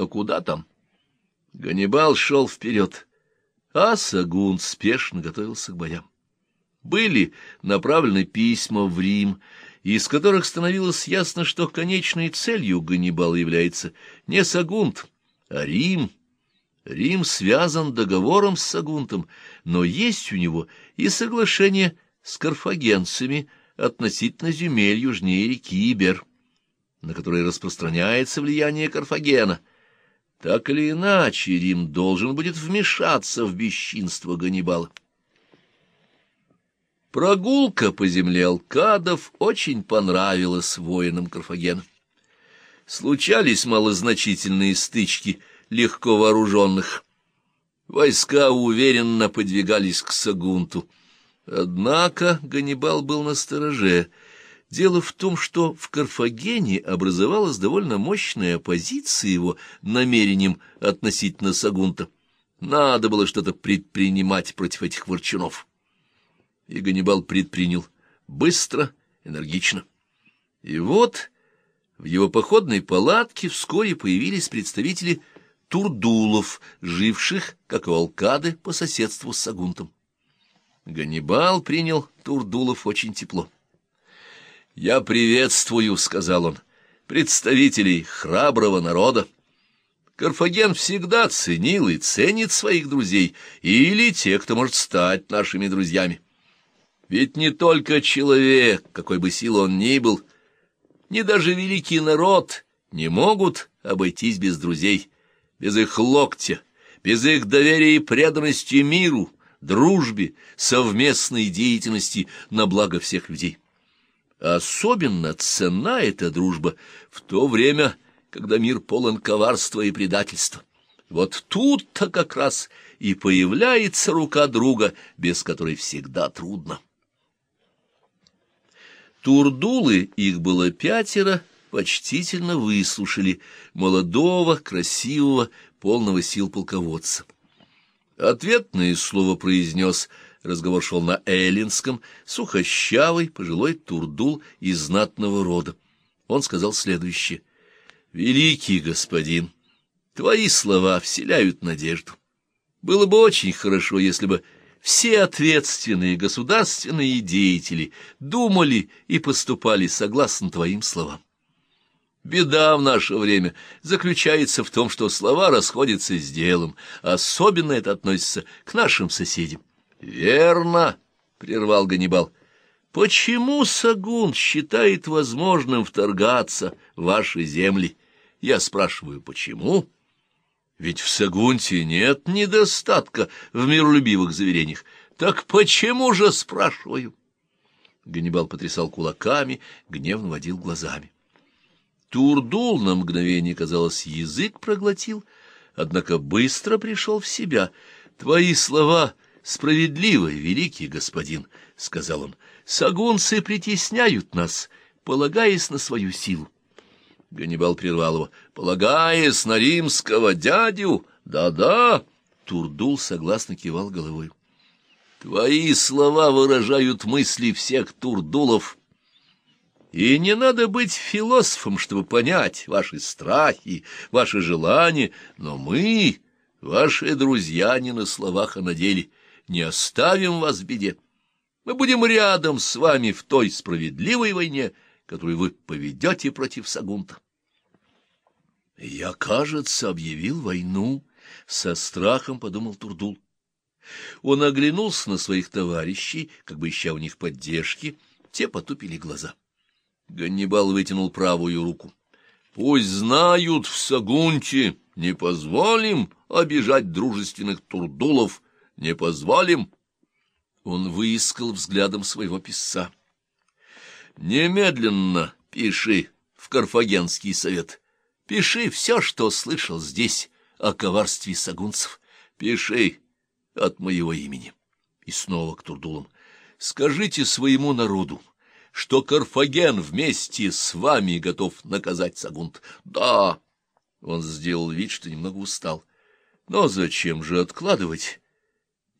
Но куда там? Ганнибал шел вперед, а Сагун спешно готовился к боям. Были направлены письма в Рим, из которых становилось ясно, что конечной целью Ганнибала является не Сагунт, а Рим. Рим связан договором с Сагунтом, но есть у него и соглашение с карфагенцами относительно земель южнее реки Ибер, на которые распространяется влияние Карфагена. Так или иначе, Рим должен будет вмешаться в бесчинство Ганнибала. Прогулка по земле Алкадов очень понравилась воинам Карфагена. Случались малозначительные стычки легко вооруженных. Войска уверенно подвигались к Сагунту. Однако Ганнибал был на стороже. Дело в том, что в Карфагене образовалась довольно мощная оппозиция его намерением относительно Сагунта. Надо было что-то предпринимать против этих ворчунов и Ганнибал предпринял быстро, энергично. И вот в его походной палатке вскоре появились представители турдулов, живших, как и алкады, по соседству с Сагунтом. Ганнибал принял турдулов очень тепло. «Я приветствую», — сказал он, — «представителей храброго народа. Карфаген всегда ценил и ценит своих друзей, или тех, кто может стать нашими друзьями. Ведь не только человек, какой бы силой он ни был, ни даже великий народ не могут обойтись без друзей, без их локтя, без их доверия и преданности миру, дружбе, совместной деятельности на благо всех людей. Особенно цена эта дружба в то время, когда мир полон коварства и предательства. Вот тут-то как раз и появляется рука друга, без которой всегда трудно. Турдулы, их было пятеро, почтительно выслушали молодого, красивого, полного сил полководца. Ответное слово произнес, разговор шел на эллинском, сухощавый, пожилой турдул из знатного рода. Он сказал следующее. «Великий господин, твои слова вселяют надежду. Было бы очень хорошо, если бы все ответственные государственные деятели думали и поступали согласно твоим словам. Беда в наше время заключается в том, что слова расходятся с делом, особенно это относится к нашим соседям. — Верно, — прервал Ганнибал. — Почему Сагун считает возможным вторгаться в ваши земли? Я спрашиваю, почему? — ведь в Сагунте нет недостатка в миролюбивых заверениях. Так почему же, спрашиваю? Ганнибал потрясал кулаками, гневно водил глазами. Турдул на мгновение, казалось, язык проглотил, однако быстро пришел в себя. «Твои слова справедливы, великий господин», — сказал он. «Сагунцы притесняют нас, полагаясь на свою силу. Ганнибал прервал его. «Полагаясь на римского дядю? Да-да!» Турдул согласно кивал головой. «Твои слова выражают мысли всех турдулов. И не надо быть философом, чтобы понять ваши страхи, ваши желания, но мы, ваши друзья, не на словах, а на деле, не оставим вас в беде. Мы будем рядом с вами в той справедливой войне, которую вы поведете против Сагунта. Я, кажется, объявил войну, — со страхом подумал Турдул. Он оглянулся на своих товарищей, как бы ища у них поддержки, те потупили глаза. Ганнибал вытянул правую руку. — Пусть знают в Сагунте, не позволим обижать дружественных турдулов, не позволим. Он выискал взглядом своего писца. Немедленно пиши в Карфагенский совет. Пиши все, что слышал здесь о коварстве сагунцев. Пиши от моего имени. И снова к Турдулам. Скажите своему народу, что Карфаген вместе с вами готов наказать Сагунт. Да, он сделал вид, что немного устал. Но зачем же откладывать?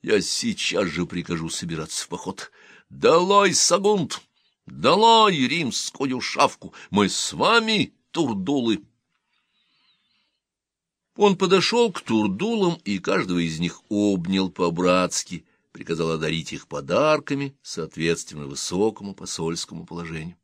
Я сейчас же прикажу собираться в поход. Долой, Сагунт! Долой римскую шавку! Мы с вами, турдулы! Он подошел к турдулам и каждого из них обнял по-братски, приказал одарить их подарками, соответственно высокому посольскому положению.